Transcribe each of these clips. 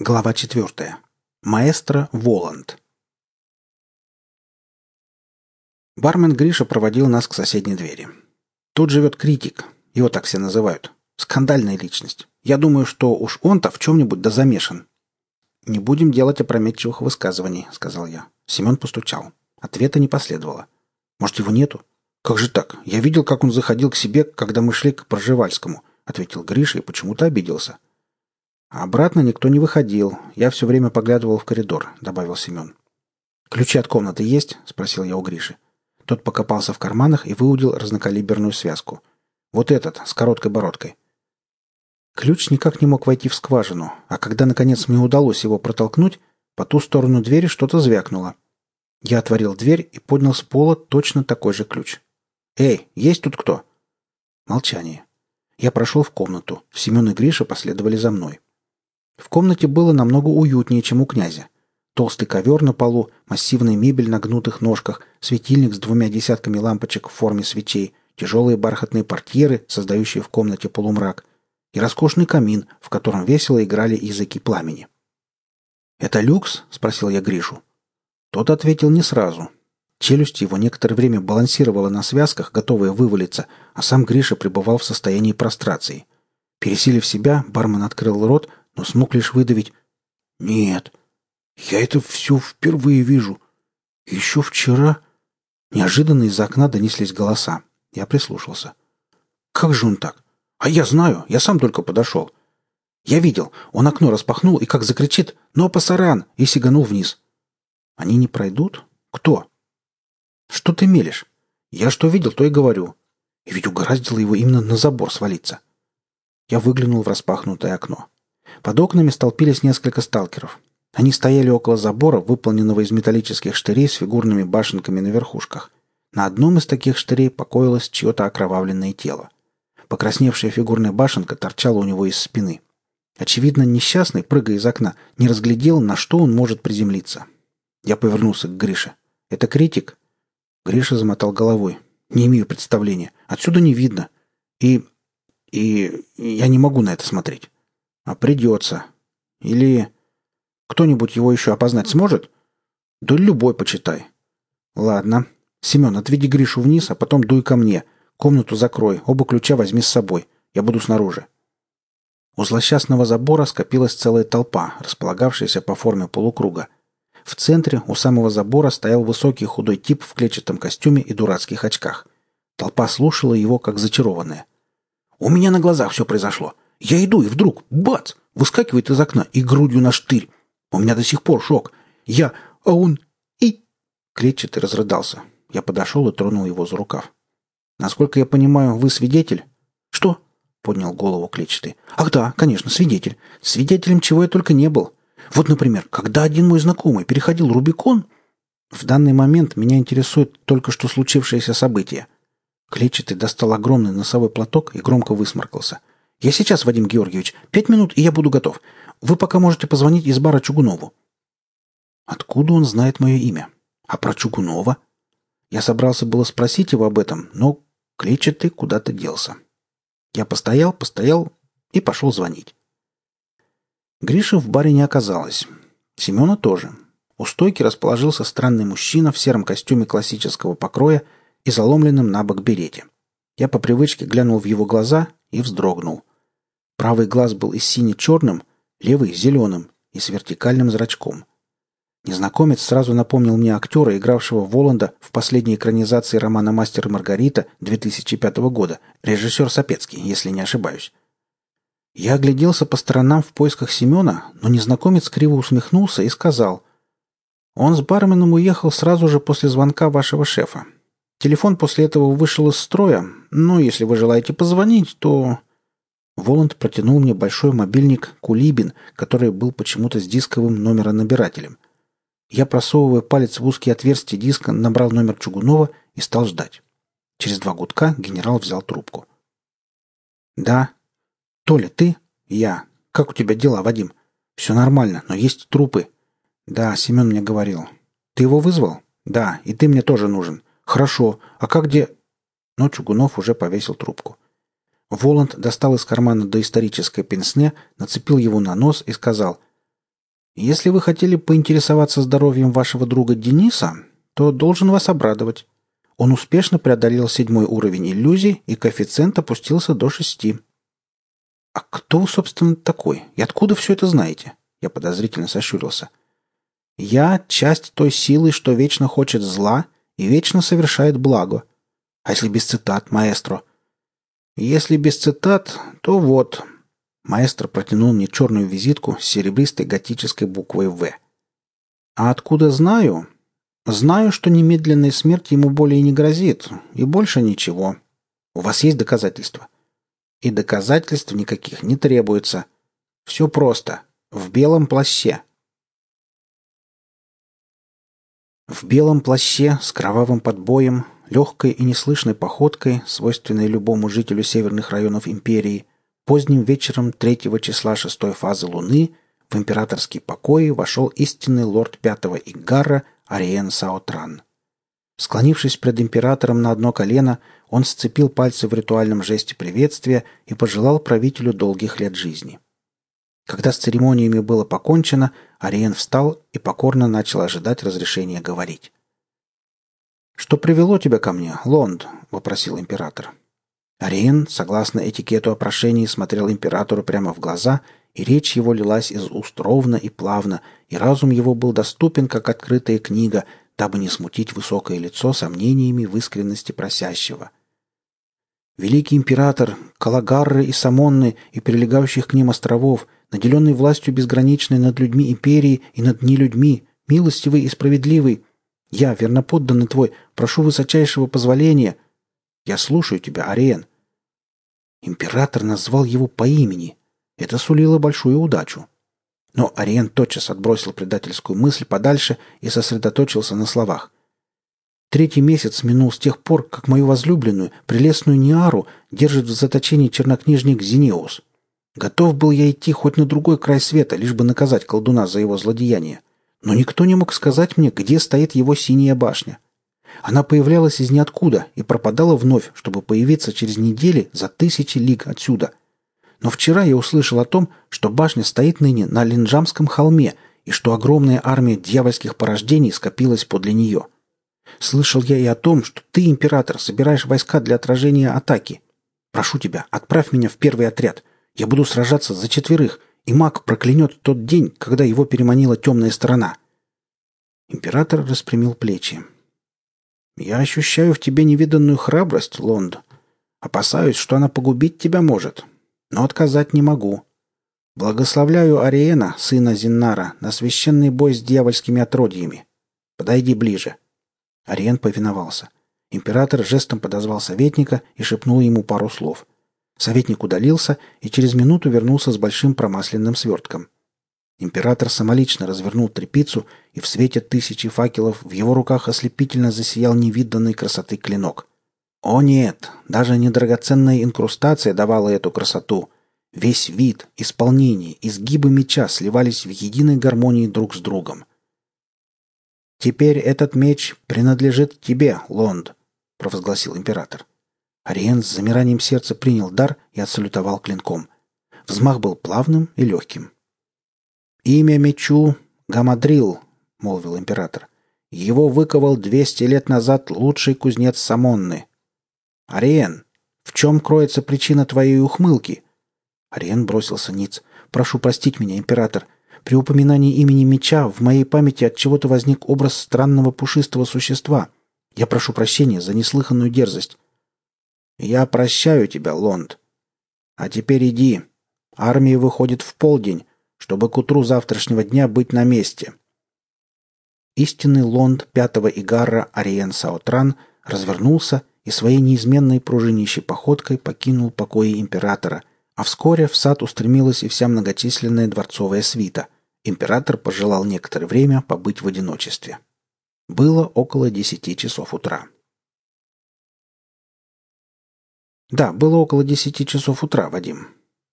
Глава четвертая. Маэстро Воланд. Бармен Гриша проводил нас к соседней двери. Тут живет критик, его так все называют. Скандальная личность. Я думаю, что уж он-то в чем-нибудь да замешан. «Не будем делать опрометчивых высказываний», — сказал я. Семен постучал. Ответа не последовало. «Может, его нету?» «Как же так? Я видел, как он заходил к себе, когда мы шли к Проживальскому», — ответил Гриша и почему-то обиделся. А обратно никто не выходил. Я все время поглядывал в коридор, добавил Семен. Ключи от комнаты есть? спросил я у Гриши. Тот покопался в карманах и выудил разнокалиберную связку. Вот этот, с короткой бородкой. Ключ никак не мог войти в скважину, а когда наконец мне удалось его протолкнуть, по ту сторону двери что-то звякнуло. Я отворил дверь и поднял с пола точно такой же ключ. «Эй, есть тут кто?» Молчание. Я прошел в комнату. Семен и Гриша последовали за мной. В комнате было намного уютнее, чем у князя. Толстый ковер на полу, массивная мебель на гнутых ножках, светильник с двумя десятками лампочек в форме свечей, тяжелые бархатные портьеры, создающие в комнате полумрак, и роскошный камин, в котором весело играли языки пламени. «Это люкс?» — спросил я Гришу. Тот ответил не сразу. Челюсть его некоторое время балансировала на связках, готовая вывалиться, а сам Гриша пребывал в состоянии прострации. Пересилив себя, бармен открыл рот, но смог лишь выдавить «Нет, я это все впервые вижу. Еще вчера...» Неожиданно из окна донеслись голоса. Я прислушался. «Как же он так? А я знаю, я сам только подошел. Я видел, он окно распахнул и как закричит «Но пасаран!» и сиганул вниз. Они не пройдут? Кто? Что ты мелешь? Я что видел, то и говорю. И ведь угораздило его именно на забор свалиться. Я выглянул в распахнутое окно. Под окнами столпились несколько сталкеров. Они стояли около забора, выполненного из металлических штырей с фигурными башенками на верхушках. На одном из таких штырей покоилось чье-то окровавленное тело. Покрасневшая фигурная башенка торчала у него из спины. Очевидно, несчастный, прыгая из окна, не разглядел, на что он может приземлиться. Я повернулся к Грише. «Это критик?» Гриша замотал головой. «Не имею представления. Отсюда не видно. И... и... я не могу на это смотреть». А придется. Или кто-нибудь его еще опознать сможет? Да любой почитай. Ладно. Семен, отведи Гришу вниз, а потом дуй ко мне. Комнату закрой, оба ключа возьми с собой. Я буду снаружи. У злосчастного забора скопилась целая толпа, располагавшаяся по форме полукруга. В центре, у самого забора, стоял высокий худой тип в клетчатом костюме и дурацких очках. Толпа слушала его, как зачарованная. «У меня на глазах все произошло. Я иду, и вдруг, бац, выскакивает из окна и грудью на штырь. У меня до сих пор шок. Я, а он и... Клетчатый разрыдался. Я подошел и тронул его за рукав. «Насколько я понимаю, вы свидетель?» «Что?» — поднял голову клетчатый. «Ах да, конечно, свидетель. Свидетелем чего я только не был. Вот, например, когда один мой знакомый переходил Рубикон...» В данный момент меня интересует только что случившееся событие. Клетчатый достал огромный носовой платок и громко высморкался — «Я сейчас, Вадим Георгиевич. Пять минут, и я буду готов. Вы пока можете позвонить из бара Чугунову». Откуда он знает мое имя? А про Чугунова? Я собрался было спросить его об этом, но клетчатый куда-то делся. Я постоял, постоял и пошел звонить. Гриша в баре не оказалось. Семена тоже. У стойки расположился странный мужчина в сером костюме классического покроя и заломленном на бок берете. Я по привычке глянул в его глаза и вздрогнул. Правый глаз был и сине-черным, левый — зеленым и с вертикальным зрачком. Незнакомец сразу напомнил мне актера, игравшего Воланда в последней экранизации романа «Мастер и Маргарита» 2005 года, режиссер Сапецкий, если не ошибаюсь. Я огляделся по сторонам в поисках Семена, но незнакомец криво усмехнулся и сказал, «Он с барменом уехал сразу же после звонка вашего шефа. Телефон после этого вышел из строя, но если вы желаете позвонить, то...» Воланд протянул мне большой мобильник «Кулибин», который был почему-то с дисковым номеронабирателем. Я, просовывая палец в узкие отверстия диска, набрал номер Чугунова и стал ждать. Через два гудка генерал взял трубку. «Да». «Толя, ты?» «Я». «Как у тебя дела, Вадим?» «Все нормально, но есть трупы». «Да, Семен мне говорил». «Ты его вызвал?» «Да, и ты мне тоже нужен». «Хорошо. А как где...» Но Чугунов уже повесил трубку. Воланд достал из кармана доисторическое пенсне, нацепил его на нос и сказал Если вы хотели поинтересоваться здоровьем вашего друга Дениса, то должен вас обрадовать. Он успешно преодолел седьмой уровень иллюзий, и коэффициент опустился до шести. «А кто собственно, такой? И откуда все это знаете?» Я подозрительно сощурился. «Я — часть той силы, что вечно хочет зла и вечно совершает благо. А если без цитат, маэстро?» «Если без цитат, то вот...» Маэстро протянул мне черную визитку с серебристой готической буквой «В». «А откуда знаю?» «Знаю, что немедленная смерть ему более не грозит, и больше ничего. У вас есть доказательства?» «И доказательств никаких не требуется. Все просто. В белом плаще». В белом плаще с кровавым подбоем, легкой и неслышной походкой, свойственной любому жителю северных районов империи – Поздним вечером третьего числа шестой фазы Луны в императорский покой вошел истинный лорд пятого Игара Ариен Саотран. Склонившись пред императором на одно колено, он сцепил пальцы в ритуальном жесте приветствия и пожелал правителю долгих лет жизни. Когда с церемониями было покончено, Ариен встал и покорно начал ожидать разрешения говорить. «Что привело тебя ко мне, Лонд?» — вопросил император. Ариен, согласно этикету опрошений, смотрел императору прямо в глаза, и речь его лилась из уст ровно и плавно, и разум его был доступен, как открытая книга, дабы не смутить высокое лицо сомнениями в искренности просящего. Великий император, Калагарры и Самонны и прилегающих к ним островов, наделенный властью безграничной над людьми империи и над нелюдьми, милостивый и справедливый, я, верноподданный твой, прошу высочайшего позволения, я слушаю тебя, Ариен. Император назвал его по имени. Это сулило большую удачу. Но Ариен тотчас отбросил предательскую мысль подальше и сосредоточился на словах. Третий месяц минул с тех пор, как мою возлюбленную, прелестную Ниару, держит в заточении чернокнижник Зинеус. Готов был я идти хоть на другой край света, лишь бы наказать колдуна за его злодеяние. Но никто не мог сказать мне, где стоит его синяя башня. Она появлялась из ниоткуда и пропадала вновь, чтобы появиться через недели за тысячи лиг отсюда. Но вчера я услышал о том, что башня стоит ныне на Линджамском холме и что огромная армия дьявольских порождений скопилась подле нее. Слышал я и о том, что ты, император, собираешь войска для отражения атаки. Прошу тебя, отправь меня в первый отряд. Я буду сражаться за четверых, и маг проклянет тот день, когда его переманила темная сторона». Император распрямил плечи. Я ощущаю в тебе невиданную храбрость, Лонд. Опасаюсь, что она погубить тебя может, но отказать не могу. Благословляю Ариена, сына Зиннара, на священный бой с дьявольскими отродьями. Подойди ближе». Ариен повиновался. Император жестом подозвал советника и шепнул ему пару слов. Советник удалился и через минуту вернулся с большим промасленным свертком. Император самолично развернул трепицу, и в свете тысячи факелов в его руках ослепительно засиял невиданной красоты клинок. О нет, даже недрагоценная инкрустация давала эту красоту. Весь вид, исполнение, изгибы меча сливались в единой гармонии друг с другом. «Теперь этот меч принадлежит тебе, Лонд», — провозгласил император. Ариен с замиранием сердца принял дар и отсалютовал клинком. Взмах был плавным и легким. «Имя мечу — Гамадрил», — молвил император. «Его выковал двести лет назад лучший кузнец Самонны. Ариен, в чем кроется причина твоей ухмылки?» Ариен бросился ниц. «Прошу простить меня, император. При упоминании имени меча в моей памяти от чего-то возник образ странного пушистого существа. Я прошу прощения за неслыханную дерзость». «Я прощаю тебя, Лонд. А теперь иди. Армия выходит в полдень чтобы к утру завтрашнего дня быть на месте. Истинный лонд пятого Игара Ариен Саотран развернулся и своей неизменной пружинищей походкой покинул покои императора, а вскоре в сад устремилась и вся многочисленная дворцовая свита. Император пожелал некоторое время побыть в одиночестве. Было около десяти часов утра. «Да, было около десяти часов утра, Вадим».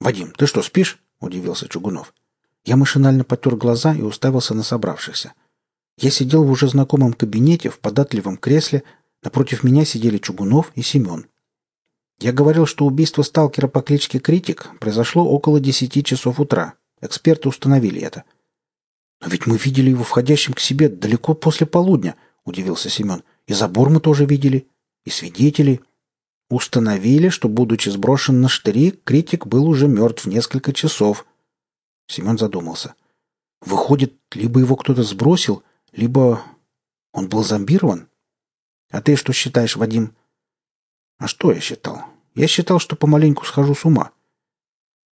«Вадим, ты что, спишь?» – удивился Чугунов. Я машинально потер глаза и уставился на собравшихся. Я сидел в уже знакомом кабинете в податливом кресле, напротив меня сидели Чугунов и Семен. Я говорил, что убийство сталкера по кличке Критик произошло около десяти часов утра. Эксперты установили это. «Но ведь мы видели его входящим к себе далеко после полудня», — удивился Семен. «И забор мы тоже видели. И свидетели. Установили, что, будучи сброшен на штыри, критик был уже мертв несколько часов». Семен задумался. «Выходит, либо его кто-то сбросил, либо он был зомбирован? А ты что считаешь, Вадим?» «А что я считал? Я считал, что помаленьку схожу с ума.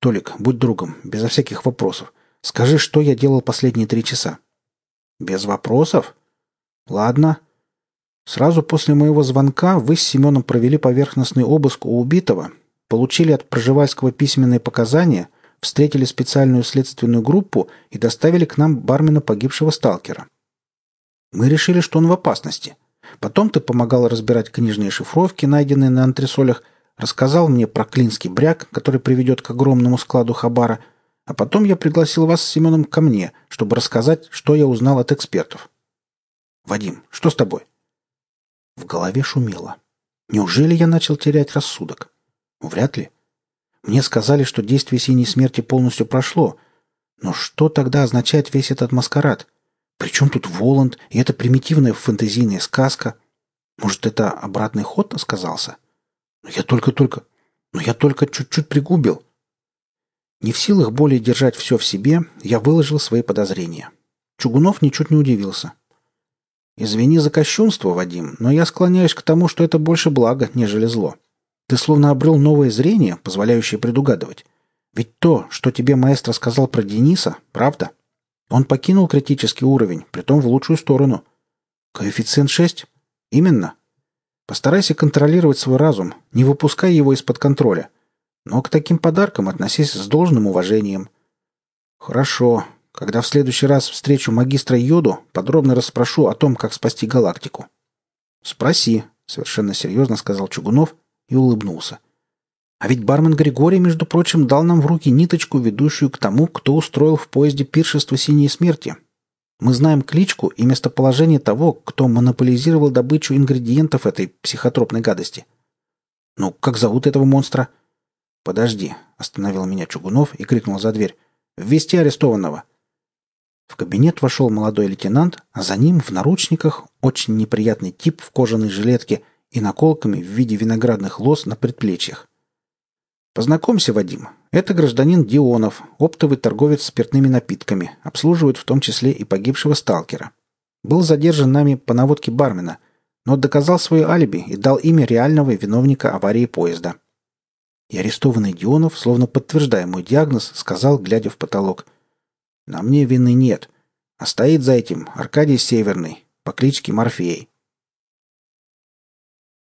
Толик, будь другом, безо всяких вопросов. Скажи, что я делал последние три часа. Без вопросов? Ладно. Сразу после моего звонка вы с Семеном провели поверхностный обыск у убитого, получили от Проживальского письменные показания, встретили специальную следственную группу и доставили к нам бармена погибшего сталкера. Мы решили, что он в опасности. Потом ты помогал разбирать книжные шифровки, найденные на антресолях, рассказал мне про клинский бряк, который приведет к огромному складу хабара, а потом я пригласил вас с Семеном ко мне, чтобы рассказать, что я узнал от экспертов. Вадим, что с тобой? В голове шумело. Неужели я начал терять рассудок? Вряд ли. Мне сказали, что действие синей смерти полностью прошло. Но что тогда означает весь этот маскарад? Причем тут Воланд и эта примитивная фэнтезийная сказка? Может, это обратный ход сказался? — но я только-только... Но я только чуть-чуть пригубил. Не в силах более держать все в себе, я выложил свои подозрения. Чугунов ничуть не удивился. «Извини за кощунство, Вадим, но я склоняюсь к тому, что это больше благо, нежели зло. Ты словно обрел новое зрение, позволяющее предугадывать. Ведь то, что тебе маэстро сказал про Дениса, правда? Он покинул критический уровень, притом в лучшую сторону. Коэффициент 6? Именно. Постарайся контролировать свой разум, не выпускай его из-под контроля. Но к таким подаркам относись с должным уважением. Хорошо. Когда в следующий раз встречу магистра Йоду, подробно расспрошу о том, как спасти галактику. Спроси, совершенно серьезно сказал Чугунов и улыбнулся. А ведь бармен Григорий, между прочим, дал нам в руки ниточку, ведущую к тому, кто устроил в поезде пиршество синей смерти. Мы знаем кличку и местоположение того, кто монополизировал добычу ингредиентов этой психотропной гадости. Ну, как зовут этого монстра? Подожди, остановил меня Чугунов и крикнул за дверь. Ввести арестованного. В кабинет вошел молодой лейтенант, а за ним в наручниках очень неприятный тип в кожаной жилетке и наколками в виде виноградных лоз на предплечьях. Познакомься, Вадим. Это гражданин Дионов, оптовый торговец спиртными напитками, обслуживает в том числе и погибшего сталкера. Был задержан нами по наводке бармена, но доказал свое алиби и дал имя реального виновника аварии поезда. И арестованный Дионов, словно подтверждая мой диагноз, сказал, глядя в потолок. «На мне вины нет, а стоит за этим Аркадий Северный, по кличке Морфей.